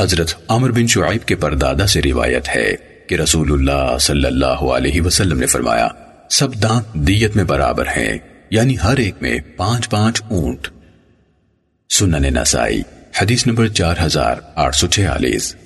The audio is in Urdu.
حضرت عمر بن شعیب کے پردادا سے روایت ہے کہ رسول اللہ صلی اللہ علیہ وسلم نے فرمایا، سب دانت دیت میں برابر ہیں یعنی ہر ایک میں پانچ پانچ اونٹ۔ سنن نسائی، حدیث نمبر چار ہزار آٹھ سو چھیالیس۔